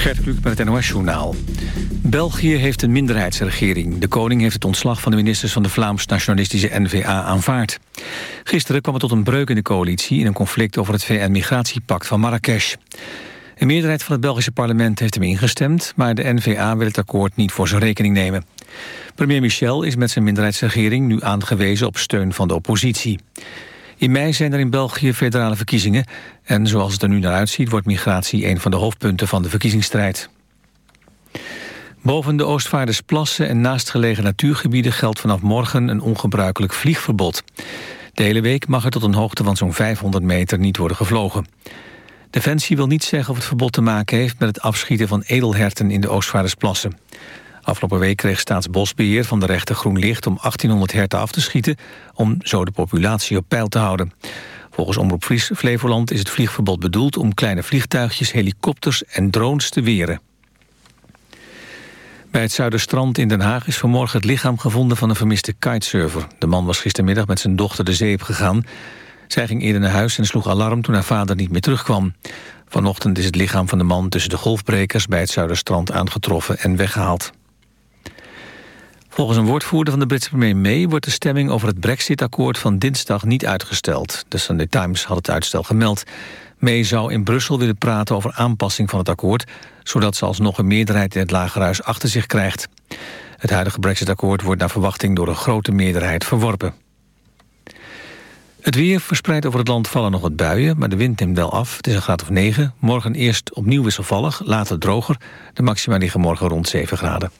Gert Kluk met het NOS-journaal. België heeft een minderheidsregering. De koning heeft het ontslag van de ministers van de Vlaams-nationalistische NVA aanvaard. Gisteren kwam het tot een breuk in de coalitie... in een conflict over het VN-migratiepact van Marrakesh. Een meerderheid van het Belgische parlement heeft hem ingestemd... maar de NVA wil het akkoord niet voor zijn rekening nemen. Premier Michel is met zijn minderheidsregering nu aangewezen op steun van de oppositie. In mei zijn er in België federale verkiezingen... en zoals het er nu naar uitziet wordt migratie een van de hoofdpunten van de verkiezingsstrijd. Boven de Oostvaardersplassen en naastgelegen natuurgebieden geldt vanaf morgen een ongebruikelijk vliegverbod. De hele week mag er tot een hoogte van zo'n 500 meter niet worden gevlogen. Defensie wil niet zeggen of het verbod te maken heeft met het afschieten van edelherten in de Oostvaardersplassen. Afgelopen week kreeg Staatsbosbeheer van de rechter groen licht om 1800 herten af te schieten... om zo de populatie op peil te houden. Volgens Omroep Flevoland is het vliegverbod bedoeld om kleine vliegtuigjes, helikopters en drones te weren. Bij het Zuiderstrand in Den Haag is vanmorgen het lichaam gevonden van een vermiste kitesurfer. De man was gistermiddag met zijn dochter de zee gegaan. Zij ging eerder naar huis en sloeg alarm toen haar vader niet meer terugkwam. Vanochtend is het lichaam van de man tussen de golfbrekers bij het Zuiderstrand aangetroffen en weggehaald. Volgens een woordvoerder van de Britse premier May... wordt de stemming over het brexit-akkoord van dinsdag niet uitgesteld. De Sunday Times had het uitstel gemeld. May zou in Brussel willen praten over aanpassing van het akkoord... zodat ze alsnog een meerderheid in het lagerhuis achter zich krijgt. Het huidige brexit-akkoord wordt naar verwachting... door een grote meerderheid verworpen. Het weer verspreidt over het land vallen nog wat buien... maar de wind neemt wel af. Het is een graad of 9. Morgen eerst opnieuw wisselvallig, later droger. De maxima liggen morgen rond 7 graden.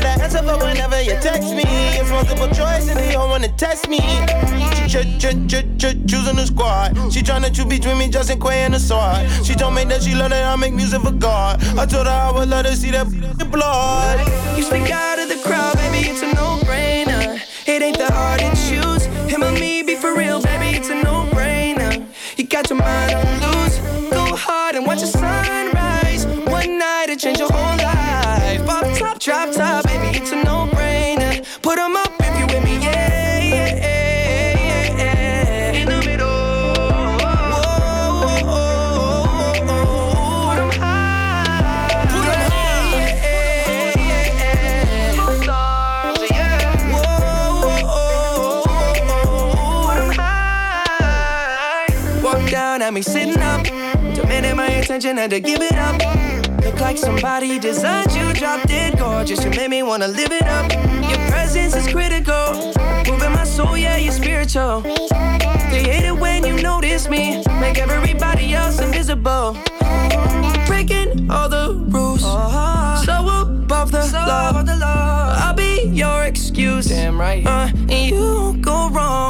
the whenever you text me. It's multiple choice and they don't wanna test me. Choosing the squad. She tryna choose between me, Justin Quay and the sword. She told me that she love that I make music for God. I told her I would let her see that blood. You stick out of the crowd, baby, it's a no-brainer. It ain't that hard to choose. Him or me, be for real, baby, it's a no-brainer. You got your mind on loose. Go hard and watch the sunrise. One night it change your whole life. Pop top, drop top, it's a no-brainer. Put 'em up if you with me, yeah, yeah, yeah, yeah. In the middle. Whoa, whoa, whoa, whoa. Put 'em high. Put high. Yeah, yeah, yeah. Stars, yeah. Whoa. Put high. Walk down at me sitting up. Demanding my attention, had to give it up. Look like somebody designed you, dropped it gorgeous. You made me wanna live it up. Your presence is critical. Moving my soul, yeah, you're spiritual. They hate it when you notice me. Make everybody else invisible. Breaking all the rules. So above the law. I'll be your excuse. Damn right. Uh, and you go wrong,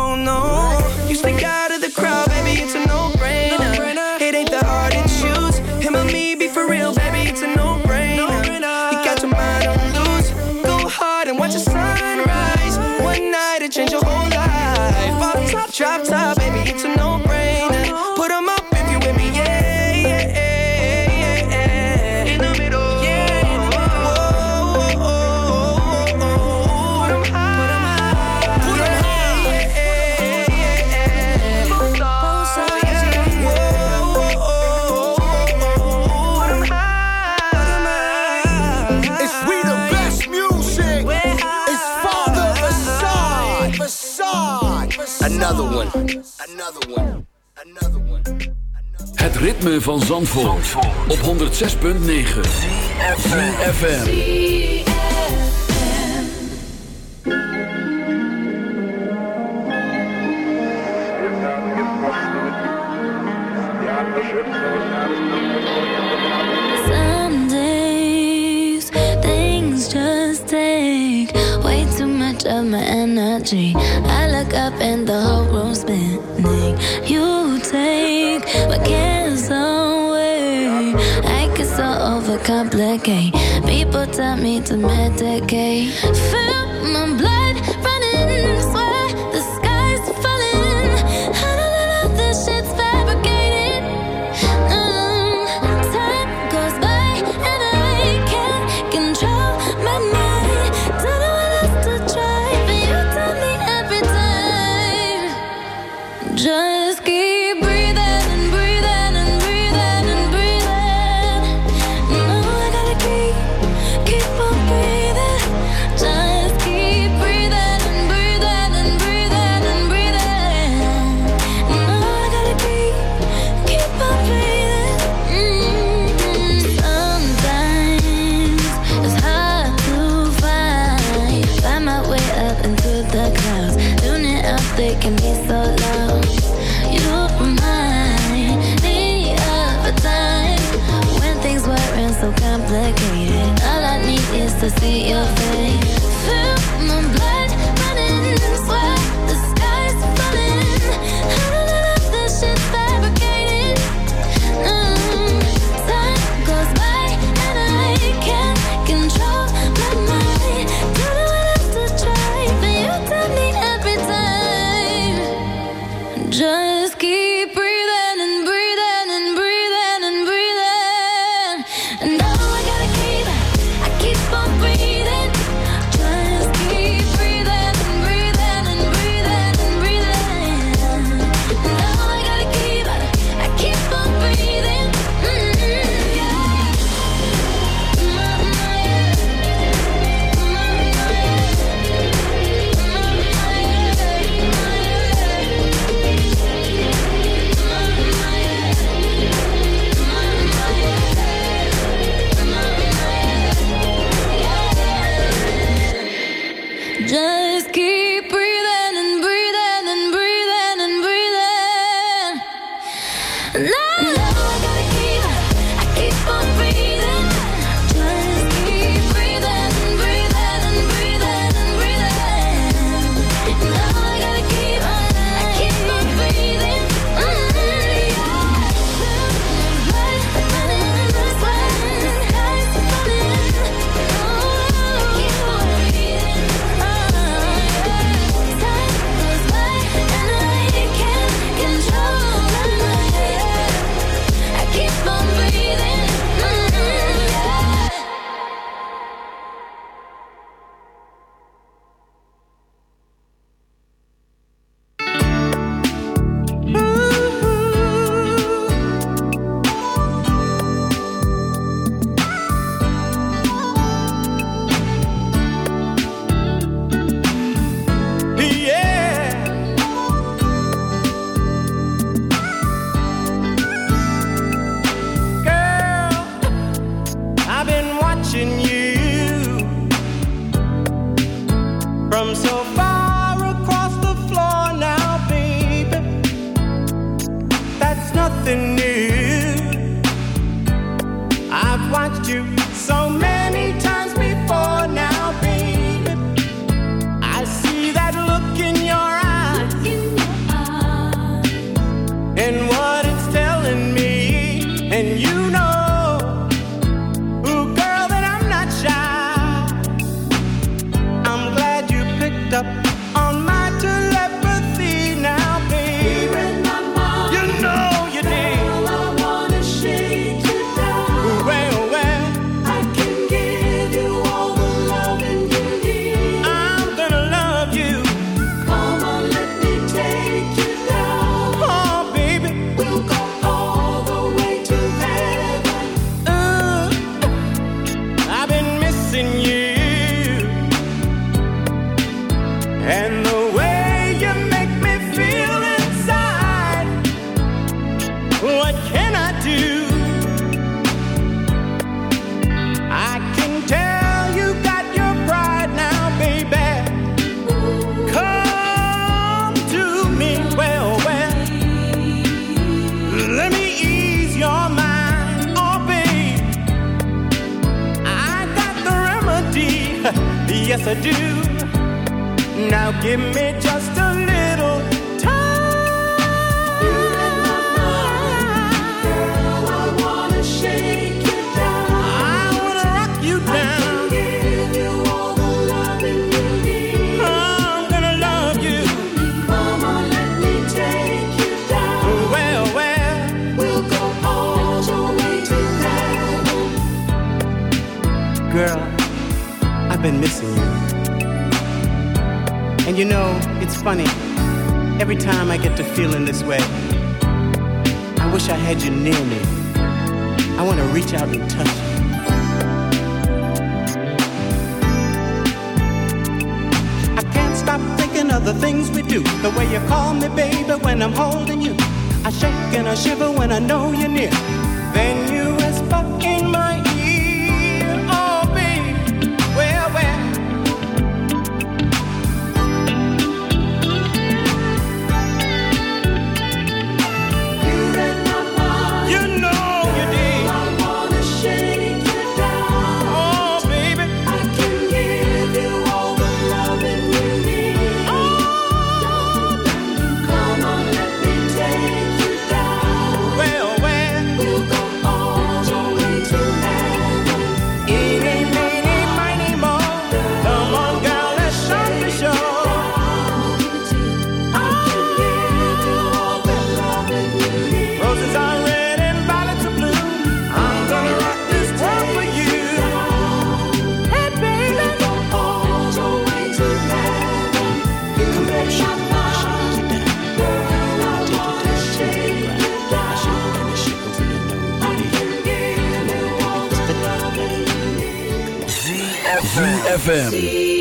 ritme van Zandvoort, op 106.9 FM. Some days things just take way too much of my energy. I look up and the whole room's spinning. Overcomplicate. People tell me to medicate. ZFM.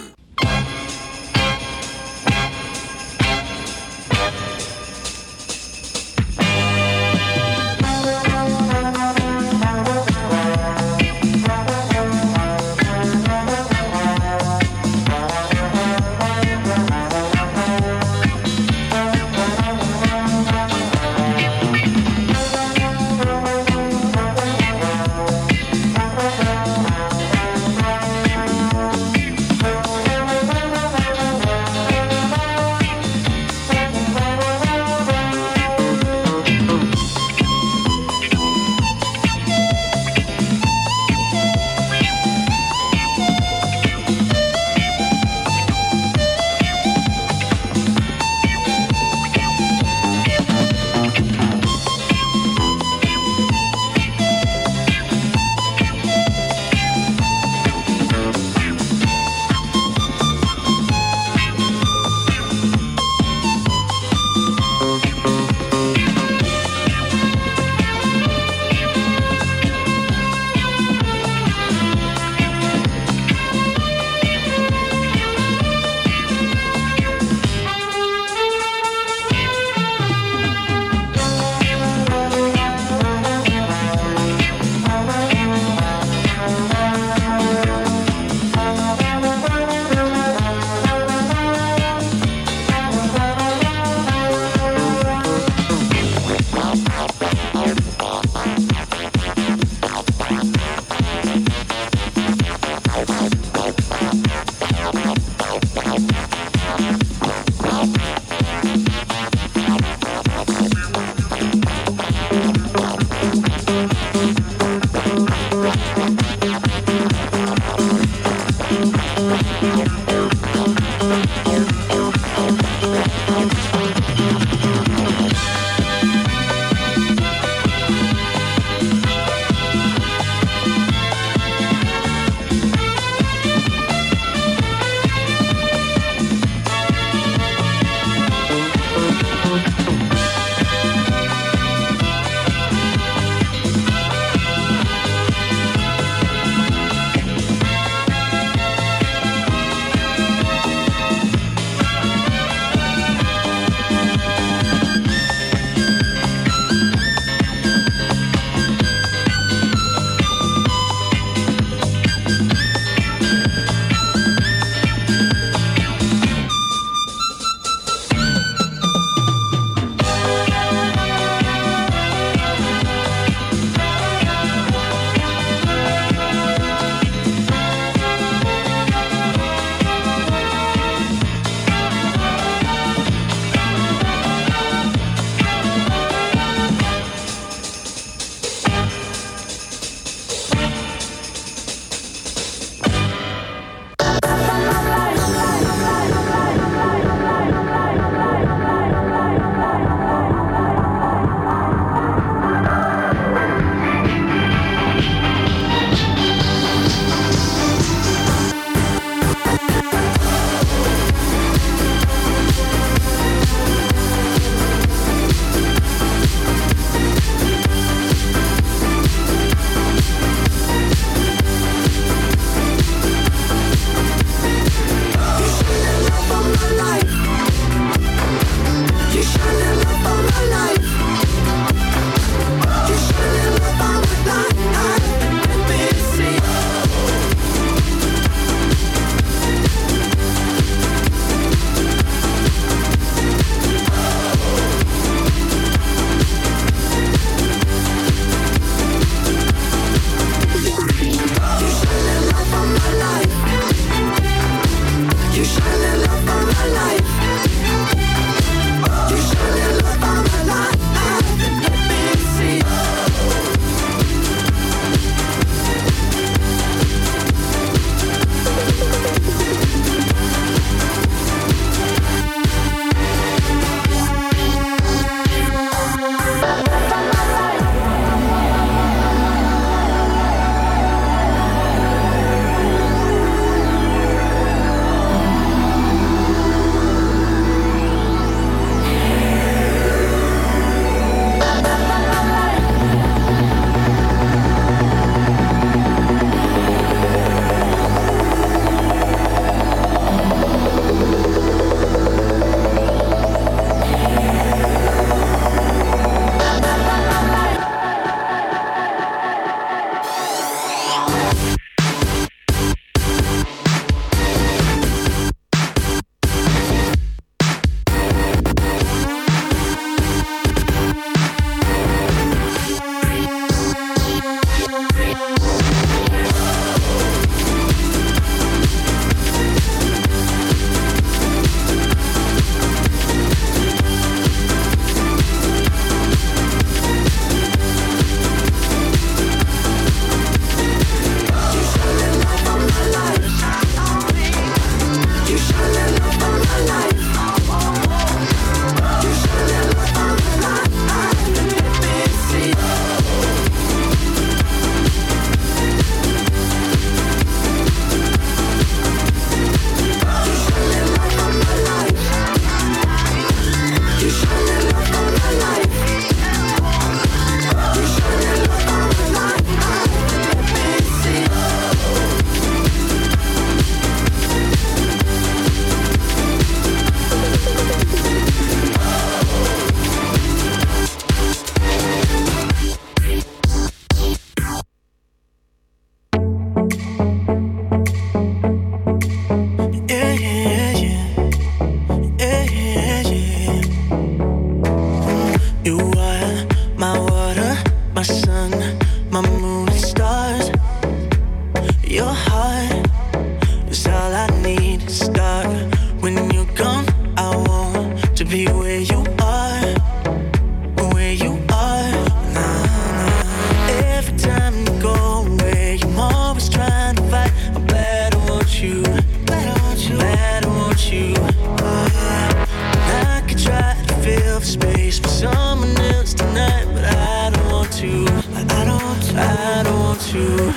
you.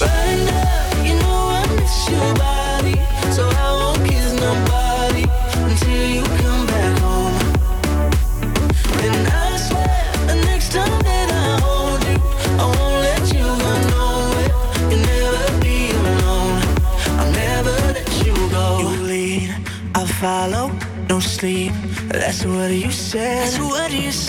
Up, you know I miss your body, so I won't kiss nobody until you come back home. And I swear, the next time that I hold you, I won't let you go nowhere. You'll never be alone. I'll never let you go. You lead, I follow, no sleep. That's what you said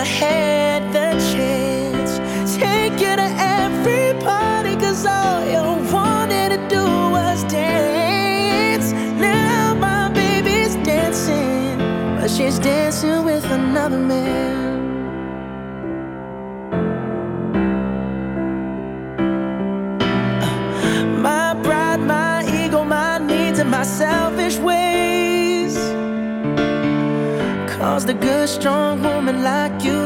I had the chance. Take you to every party, cause all you wanted to do was dance. Now my baby's dancing, but she's dancing with another man. Uh, my selfish ways. Cause the good, strong woman like